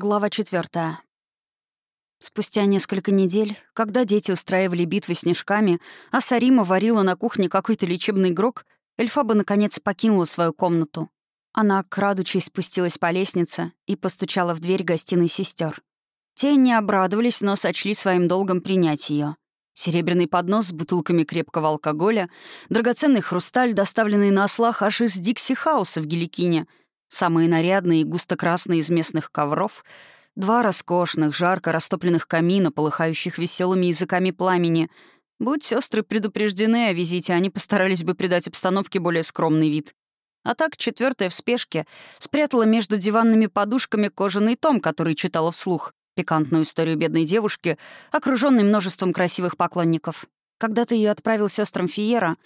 Глава четвертая. Спустя несколько недель, когда дети устраивали битвы снежками, а Сарима варила на кухне какой-то лечебный грок, Эльфаба наконец покинула свою комнату. Она, крадучись, спустилась по лестнице и постучала в дверь гостиной сестер. Те не обрадовались, но сочли своим долгом принять ее. Серебряный поднос с бутылками крепкого алкоголя, драгоценный хрусталь, доставленный на ослах аж из Дикси Хауса в Геликине — Самые нарядные и густо-красные из местных ковров, два роскошных, жарко растопленных камина, полыхающих веселыми языками пламени. Будь сестры предупреждены о визите, они постарались бы придать обстановке более скромный вид. А так, четвертая в спешке спрятала между диванными подушками кожаный том, который читала вслух, пикантную историю бедной девушки, окруженной множеством красивых поклонников. Когда-то ее отправил сестрам Фиера,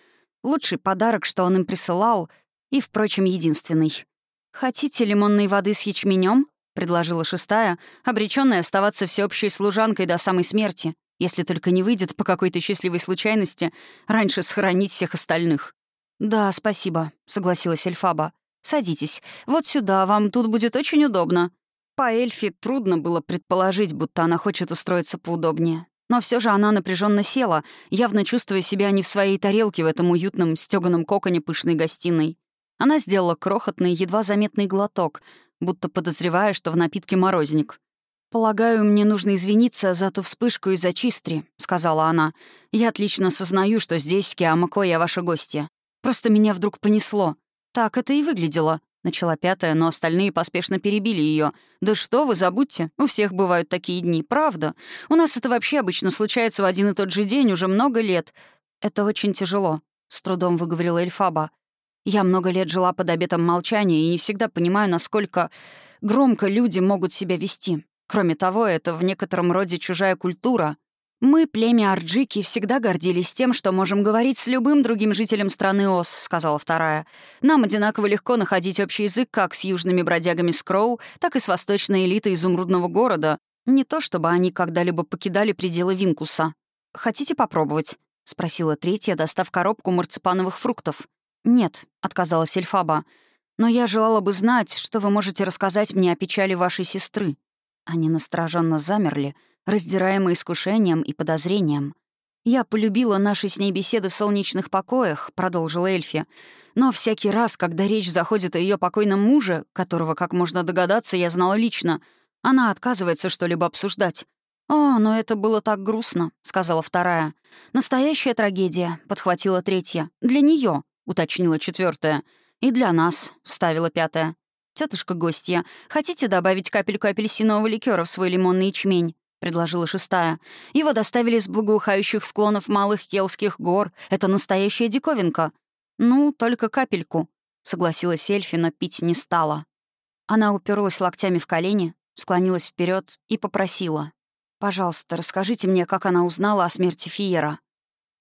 лучший подарок, что он им присылал, и, впрочем, единственный. «Хотите лимонной воды с ячменем? предложила шестая, обречённая оставаться всеобщей служанкой до самой смерти, если только не выйдет по какой-то счастливой случайности раньше схоронить всех остальных. «Да, спасибо», — согласилась Эльфаба. «Садитесь. Вот сюда, вам тут будет очень удобно». По Эльфе трудно было предположить, будто она хочет устроиться поудобнее. Но все же она напряженно села, явно чувствуя себя не в своей тарелке в этом уютном, стёганом коконе пышной гостиной. Она сделала крохотный, едва заметный глоток, будто подозревая, что в напитке морозник. «Полагаю, мне нужно извиниться за ту вспышку из-за чистри», — сказала она. «Я отлично сознаю, что здесь, в Киамако, я ваша гостья. Просто меня вдруг понесло. Так это и выглядело», — начала пятая, но остальные поспешно перебили ее. «Да что вы, забудьте, у всех бывают такие дни, правда. У нас это вообще обычно случается в один и тот же день уже много лет. Это очень тяжело», — с трудом выговорила Эльфаба. Я много лет жила под обетом молчания и не всегда понимаю, насколько громко люди могут себя вести. Кроме того, это в некотором роде чужая культура. «Мы, племя Арджики, всегда гордились тем, что можем говорить с любым другим жителем страны Ос», — сказала вторая. «Нам одинаково легко находить общий язык как с южными бродягами Скроу, так и с восточной элитой изумрудного города. Не то чтобы они когда-либо покидали пределы Винкуса. Хотите попробовать?» — спросила третья, достав коробку марципановых фруктов. «Нет», — отказалась Эльфаба. «Но я желала бы знать, что вы можете рассказать мне о печали вашей сестры». Они настороженно замерли, раздираемые искушением и подозрением. «Я полюбила наши с ней беседы в солнечных покоях», — продолжила Эльфи. «Но всякий раз, когда речь заходит о ее покойном муже, которого, как можно догадаться, я знала лично, она отказывается что-либо обсуждать. «О, но это было так грустно», — сказала вторая. «Настоящая трагедия», — подхватила третья. «Для нее. — уточнила четвертая. «И для нас», — вставила пятая. Тетушка гостья, хотите добавить капельку апельсинового ликера в свой лимонный ячмень?» — предложила шестая. «Его доставили с благоухающих склонов малых Келских гор. Это настоящая диковинка». «Ну, только капельку», — согласилась Эльфи, но пить не стала. Она уперлась локтями в колени, склонилась вперед и попросила. «Пожалуйста, расскажите мне, как она узнала о смерти Фиера».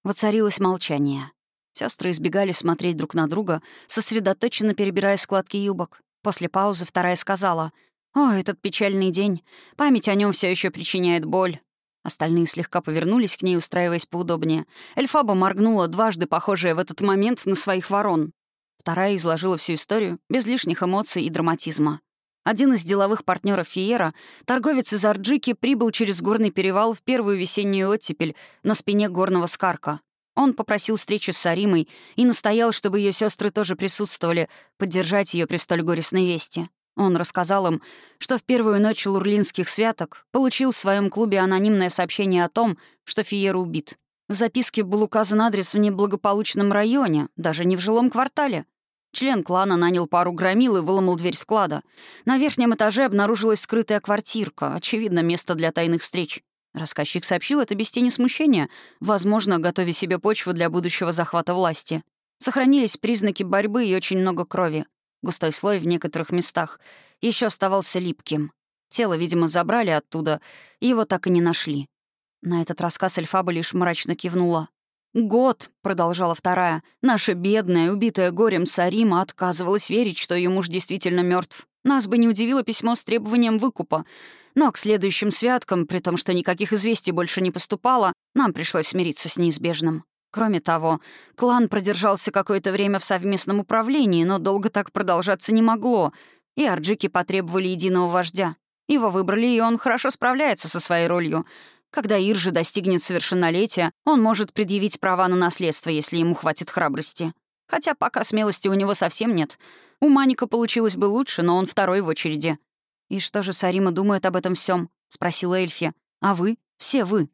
Воцарилось молчание. Сестры избегали смотреть друг на друга, сосредоточенно перебирая складки юбок. После паузы вторая сказала, «О, этот печальный день. Память о нем все еще причиняет боль». Остальные слегка повернулись к ней, устраиваясь поудобнее. Эльфаба моргнула, дважды похожая в этот момент на своих ворон. Вторая изложила всю историю, без лишних эмоций и драматизма. Один из деловых партнеров Фиера, торговец из Арджики, прибыл через горный перевал в первую весеннюю оттепель на спине горного скарка. Он попросил встречи с Саримой и настоял, чтобы ее сестры тоже присутствовали, поддержать ее при столь горестной вести. Он рассказал им, что в первую ночь лурлинских святок получил в своем клубе анонимное сообщение о том, что Фиера убит. В записке был указан адрес в неблагополучном районе, даже не в жилом квартале. Член клана нанял пару громил и выломал дверь склада. На верхнем этаже обнаружилась скрытая квартирка, очевидно, место для тайных встреч. Рассказчик сообщил это без тени смущения, возможно, готовя себе почву для будущего захвата власти. Сохранились признаки борьбы и очень много крови. Густой слой в некоторых местах еще оставался липким. Тело, видимо, забрали оттуда, и его так и не нашли. На этот рассказ Эльфаба лишь мрачно кивнула. «Год», — продолжала вторая, — «наша бедная, убитая горем Сарима отказывалась верить, что ее муж действительно мертв. Нас бы не удивило письмо с требованием выкупа. Но к следующим святкам, при том, что никаких известий больше не поступало, нам пришлось смириться с неизбежным. Кроме того, клан продержался какое-то время в совместном управлении, но долго так продолжаться не могло, и арджики потребовали единого вождя. Его выбрали, и он хорошо справляется со своей ролью. Когда Иржи достигнет совершеннолетия, он может предъявить права на наследство, если ему хватит храбрости. Хотя пока смелости у него совсем нет. У Маника получилось бы лучше, но он второй в очереди. «И что же Сарима думает об этом всем? спросила Эльфи. «А вы? Все вы?»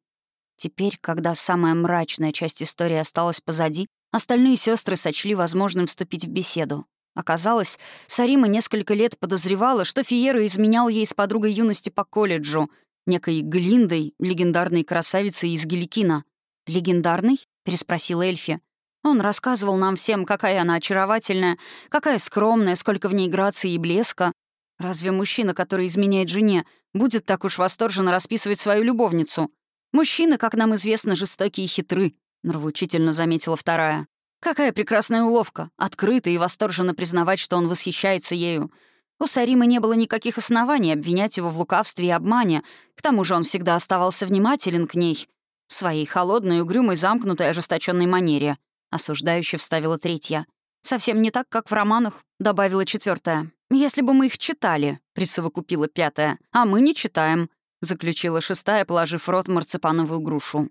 Теперь, когда самая мрачная часть истории осталась позади, остальные сестры сочли возможным вступить в беседу. Оказалось, Сарима несколько лет подозревала, что Фиера изменял ей с подругой юности по колледжу, некой Глиндой, легендарной красавицей из Геликина. «Легендарный?» — переспросил Эльфи. Он рассказывал нам всем, какая она очаровательная, какая скромная, сколько в ней грации и блеска. Разве мужчина, который изменяет жене, будет так уж восторженно расписывать свою любовницу? Мужчины, как нам известно, жестокие и хитры, — нравоучительно заметила вторая. Какая прекрасная уловка, открыто и восторженно признавать, что он восхищается ею. У Саримы не было никаких оснований обвинять его в лукавстве и обмане, к тому же он всегда оставался внимателен к ней. В своей холодной, угрюмой, замкнутой, ожесточенной манере. Осуждающе вставила третья. «Совсем не так, как в романах», — добавила четвертая. «Если бы мы их читали», — присовокупила пятая. «А мы не читаем», — заключила шестая, положив рот марципановую грушу.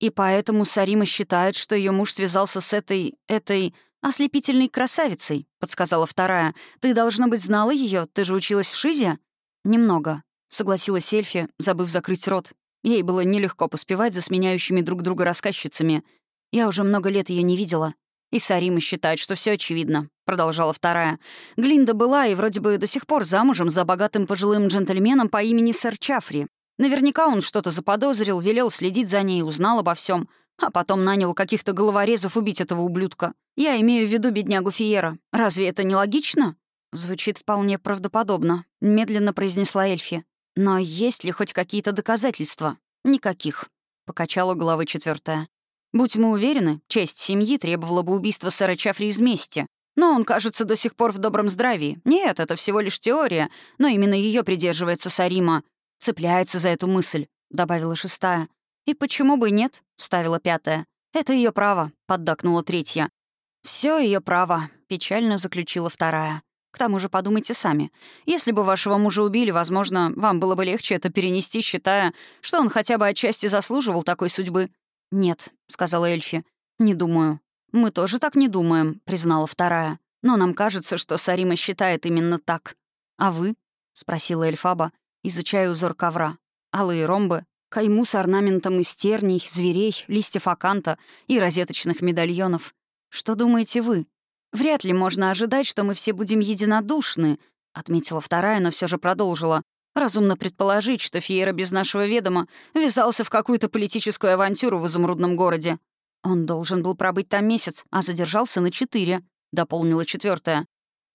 «И поэтому Сарима считает, что ее муж связался с этой... этой... ослепительной красавицей», — подсказала вторая. «Ты, должно быть, знала ее? Ты же училась в Шизе?» «Немного», — согласилась Эльфи, забыв закрыть рот. Ей было нелегко поспевать за сменяющими друг друга рассказчицами. «Я уже много лет ее не видела. «И Сарима считает, что все очевидно», — продолжала вторая. «Глинда была и вроде бы до сих пор замужем за богатым пожилым джентльменом по имени сэр Чафри. Наверняка он что-то заподозрил, велел следить за ней, узнал обо всем, а потом нанял каких-то головорезов убить этого ублюдка. Я имею в виду беднягу Фиера. Разве это не логично?» «Звучит вполне правдоподобно», — медленно произнесла Эльфи. «Но есть ли хоть какие-то доказательства?» «Никаких», — покачала головой четвертая. Будь мы уверены, честь семьи требовала бы убийства сэра Чафри из мести. Но он, кажется, до сих пор в добром здравии. Нет, это всего лишь теория, но именно ее придерживается Сарима. Цепляется за эту мысль, — добавила шестая. «И почему бы нет?» — вставила пятая. «Это ее право», — поддакнула третья. Все ее право», — печально заключила вторая. «К тому же подумайте сами. Если бы вашего мужа убили, возможно, вам было бы легче это перенести, считая, что он хотя бы отчасти заслуживал такой судьбы. «Нет», — сказала Эльфи. «Не думаю». «Мы тоже так не думаем», — признала вторая. «Но нам кажется, что Сарима считает именно так». «А вы?» — спросила Эльфаба, изучая узор ковра. Алые ромбы, кайму с орнаментом из терний, зверей, листьев аканта и розеточных медальонов. Что думаете вы? Вряд ли можно ожидать, что мы все будем единодушны, отметила вторая, но все же продолжила. Разумно предположить, что Фиера без нашего ведома ввязался в какую-то политическую авантюру в изумрудном городе. Он должен был пробыть там месяц, а задержался на четыре, — дополнила четвертая.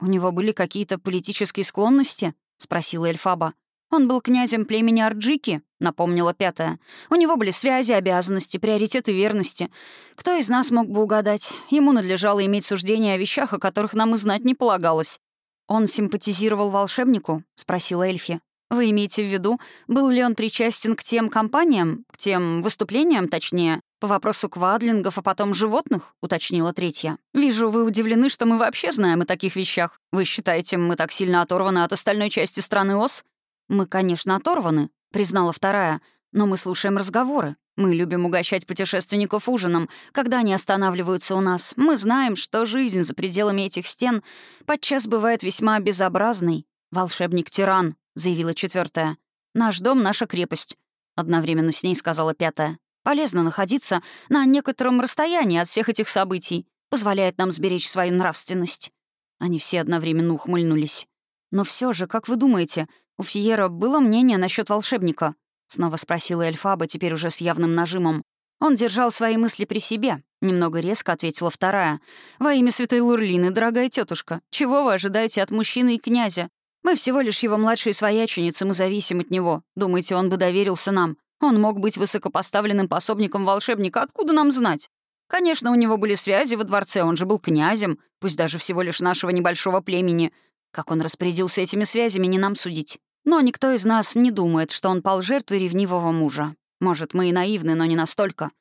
«У него были какие-то политические склонности?» — спросила Эльфаба. «Он был князем племени Арджики», — напомнила пятая. «У него были связи, обязанности, приоритеты верности. Кто из нас мог бы угадать? Ему надлежало иметь суждение о вещах, о которых нам и знать не полагалось». «Он симпатизировал волшебнику?» — спросила Эльфи. Вы имеете в виду, был ли он причастен к тем кампаниям, к тем выступлениям, точнее, по вопросу квадлингов, а потом животных?» — уточнила третья. «Вижу, вы удивлены, что мы вообще знаем о таких вещах. Вы считаете, мы так сильно оторваны от остальной части страны ОС?» «Мы, конечно, оторваны», — признала вторая, «но мы слушаем разговоры. Мы любим угощать путешественников ужином, когда они останавливаются у нас. Мы знаем, что жизнь за пределами этих стен подчас бывает весьма безобразной. Волшебник-тиран, — заявила четвертая. «Наш дом — наша крепость», — одновременно с ней сказала пятая. «Полезно находиться на некотором расстоянии от всех этих событий. Позволяет нам сберечь свою нравственность». Они все одновременно ухмыльнулись. «Но все же, как вы думаете, у Фиера было мнение насчет волшебника?» — снова спросила Эльфаба, теперь уже с явным нажимом. Он держал свои мысли при себе. Немного резко ответила вторая. «Во имя святой Лурлины, дорогая тетушка, чего вы ожидаете от мужчины и князя? Мы всего лишь его младшие свояченицы, мы зависим от него. Думаете, он бы доверился нам? Он мог быть высокопоставленным пособником волшебника, откуда нам знать? Конечно, у него были связи во дворце, он же был князем, пусть даже всего лишь нашего небольшого племени. Как он распорядился этими связями, не нам судить. Но никто из нас не думает, что он пал жертвой ревнивого мужа. Может, мы и наивны, но не настолько.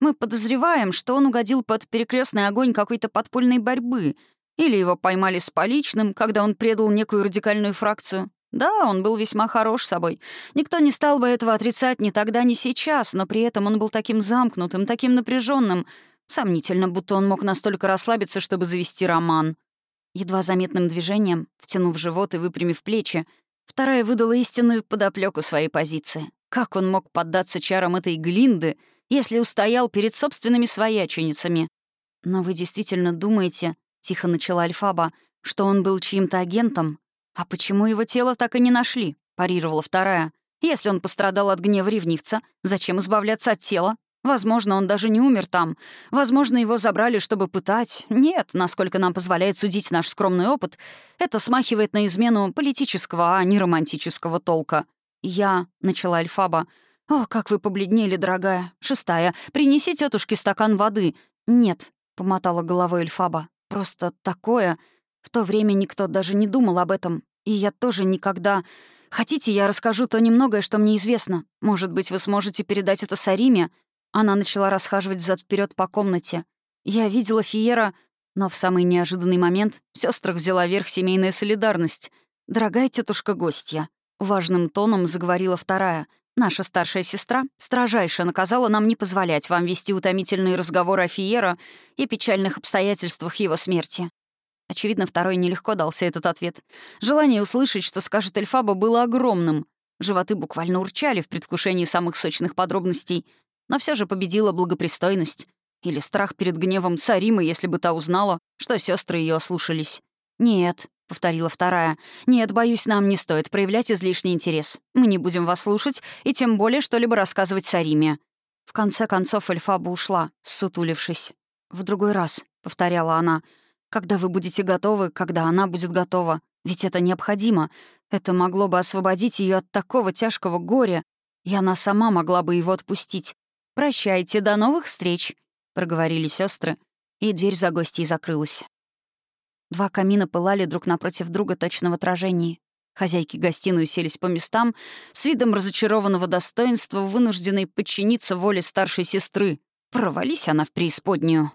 Мы подозреваем, что он угодил под перекрестный огонь какой-то подпольной борьбы — или его поймали с поличным, когда он предал некую радикальную фракцию. Да, он был весьма хорош собой. Никто не стал бы этого отрицать ни тогда, ни сейчас, но при этом он был таким замкнутым, таким напряженным. Сомнительно, будто он мог настолько расслабиться, чтобы завести роман. Едва заметным движением, втянув живот и выпрямив плечи, вторая выдала истинную подоплеку своей позиции. Как он мог поддаться чарам этой Глинды, если устоял перед собственными свояченицами? «Но вы действительно думаете, — тихо начала Альфаба, — что он был чьим-то агентом? А почему его тело так и не нашли?» — парировала вторая. «Если он пострадал от гнева ревнивца, зачем избавляться от тела? Возможно, он даже не умер там. Возможно, его забрали, чтобы пытать. Нет, насколько нам позволяет судить наш скромный опыт, это смахивает на измену политического, а не романтического толка. Я, — начала Альфаба, — «О, как вы побледнели, дорогая. Шестая. Принеси тетушке стакан воды». «Нет», — помотала головой Эльфаба. «Просто такое. В то время никто даже не думал об этом. И я тоже никогда... Хотите, я расскажу то немногое, что мне известно? Может быть, вы сможете передать это Сариме?» Она начала расхаживать взад вперед по комнате. Я видела Фиера, но в самый неожиданный момент в сестрах взяла верх семейная солидарность. «Дорогая тетушка гостья», — важным тоном заговорила вторая. «Наша старшая сестра строжайше наказала нам не позволять вам вести утомительные разговоры о Фиера и печальных обстоятельствах его смерти. Очевидно, второй нелегко дался этот ответ. Желание услышать, что скажет Эльфаба, было огромным. Животы буквально урчали в предвкушении самых сочных подробностей — но все же победила благопристойность. Или страх перед гневом Саримы, если бы та узнала, что сестры ее ослушались. «Нет», — повторила вторая, — «нет, боюсь, нам не стоит проявлять излишний интерес. Мы не будем вас слушать, и тем более что-либо рассказывать Сариме». В конце концов Эльфаба ушла, сутулившись. «В другой раз», — повторяла она, — «когда вы будете готовы, когда она будет готова. Ведь это необходимо. Это могло бы освободить ее от такого тяжкого горя, и она сама могла бы его отпустить. «Прощайте, до новых встреч», — проговорили сестры, и дверь за гостьей закрылась. Два камина пылали друг напротив друга точно в отражении. Хозяйки гостиной уселись по местам, с видом разочарованного достоинства, вынужденной подчиниться воле старшей сестры. Провались она в преисподнюю.